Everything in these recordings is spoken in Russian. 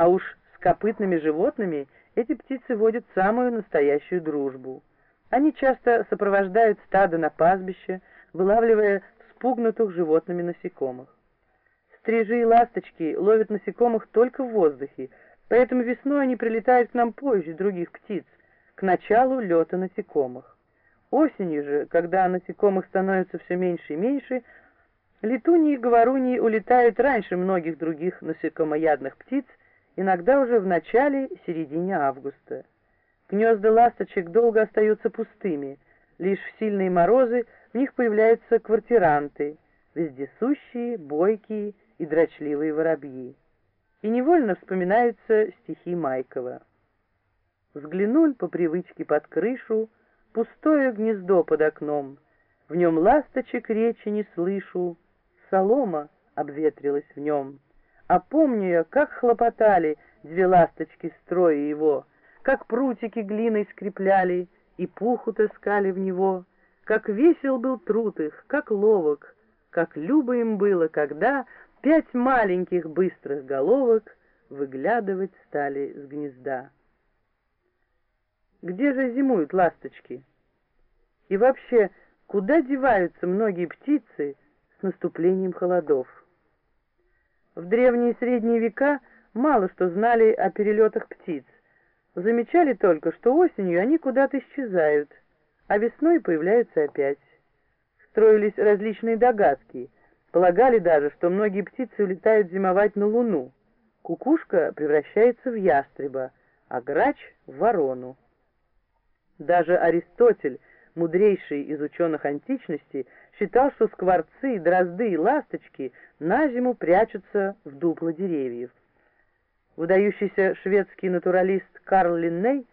А уж с копытными животными эти птицы водят самую настоящую дружбу. Они часто сопровождают стадо на пастбище, вылавливая спугнутых животными насекомых. Стрижи и ласточки ловят насекомых только в воздухе, поэтому весной они прилетают к нам позже других птиц, к началу лета насекомых. Осенью же, когда насекомых становится все меньше и меньше, летуньи и говоруньи улетают раньше многих других насекомоядных птиц, иногда уже в начале-середине августа. Гнезда ласточек долго остаются пустыми, лишь в сильные морозы в них появляются квартиранты, вездесущие, бойкие и дрочливые воробьи. И невольно вспоминаются стихи Майкова. Взглянул по привычке под крышу, пустое гнездо под окном, в нем ласточек речи не слышу, солома обветрилась в нем. А помню я, как хлопотали две ласточки строя его, как прутики глиной скрепляли и пуху таскали в него, как весел был труд их, как ловок, как любо им было, когда Пять маленьких быстрых головок выглядывать стали с гнезда. Где же зимуют ласточки? И вообще, куда деваются многие птицы с наступлением холодов? В древние и средние века мало что знали о перелетах птиц. Замечали только, что осенью они куда-то исчезают, а весной появляются опять. Строились различные догадки — Полагали даже, что многие птицы улетают зимовать на Луну. Кукушка превращается в ястреба, а грач — в ворону. Даже Аристотель, мудрейший из ученых античности, считал, что скворцы, дрозды и ласточки на зиму прячутся в дупло деревьев. Выдающийся шведский натуралист Карл Линней,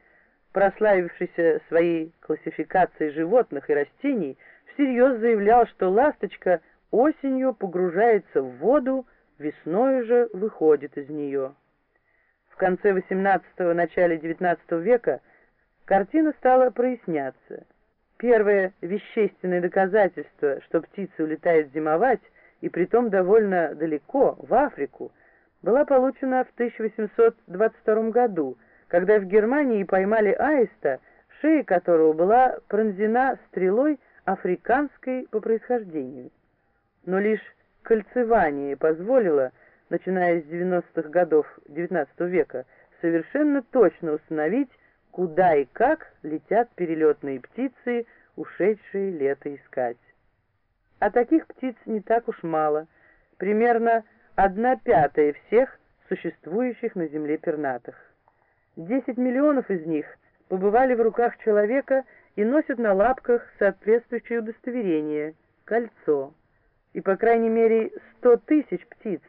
прославившийся своей классификацией животных и растений, всерьез заявлял, что ласточка — осенью погружается в воду, весной же выходит из нее. В конце XVIII – начале XIX века картина стала проясняться. Первое вещественное доказательство, что птица улетает зимовать, и притом довольно далеко, в Африку, была получена в 1822 году, когда в Германии поймали аиста, шея которого была пронзена стрелой африканской по происхождению. Но лишь кольцевание позволило, начиная с 90-х годов XIX века, совершенно точно установить, куда и как летят перелетные птицы, ушедшие лето искать. А таких птиц не так уж мало, примерно одна пятая всех существующих на Земле пернатых. 10 миллионов из них побывали в руках человека и носят на лапках соответствующее удостоверение – кольцо и по крайней мере 100 тысяч птиц,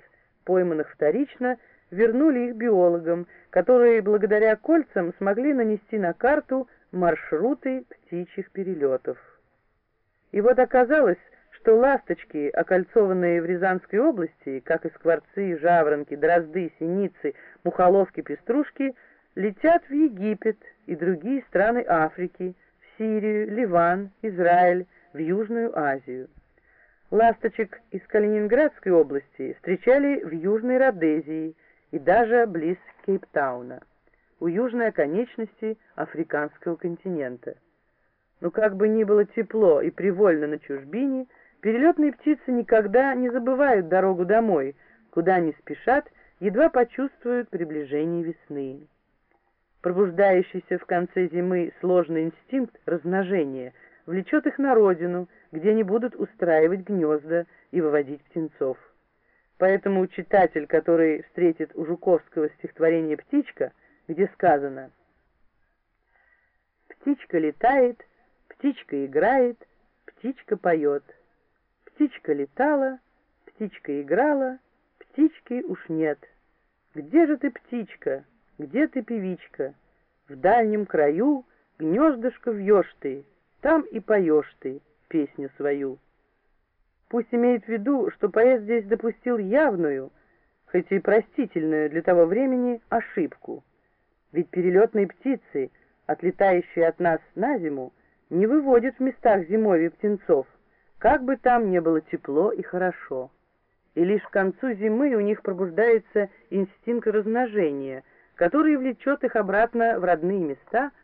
пойманных вторично, вернули их биологам, которые благодаря кольцам смогли нанести на карту маршруты птичьих перелетов. И вот оказалось, что ласточки, окольцованные в Рязанской области, как и скворцы, жаворонки, дрозды, синицы, мухоловки, пеструшки, летят в Египет и другие страны Африки, в Сирию, Ливан, Израиль, в Южную Азию. Ласточек из Калининградской области встречали в Южной Родезии и даже близ Кейптауна, у южной оконечности африканского континента. Но как бы ни было тепло и привольно на чужбине, перелетные птицы никогда не забывают дорогу домой, куда они спешат, едва почувствуют приближение весны. Пробуждающийся в конце зимы сложный инстинкт размножения влечет их на родину – где они будут устраивать гнезда и выводить птенцов. Поэтому читатель, который встретит у Жуковского стихотворение «Птичка», где сказано «Птичка летает, птичка играет, птичка поет. Птичка летала, птичка играла, птички уж нет. Где же ты, птичка, где ты, певичка? В дальнем краю гнездышко вьешь ты, там и поешь ты» песню свою. Пусть имеет в виду, что поэт здесь допустил явную, хоть и простительную для того времени, ошибку. Ведь перелетные птицы, отлетающие от нас на зиму, не выводят в местах зимовья птенцов, как бы там ни было тепло и хорошо. и лишь к концу зимы у них пробуждается инстинкт размножения, который влечет их обратно в родные места –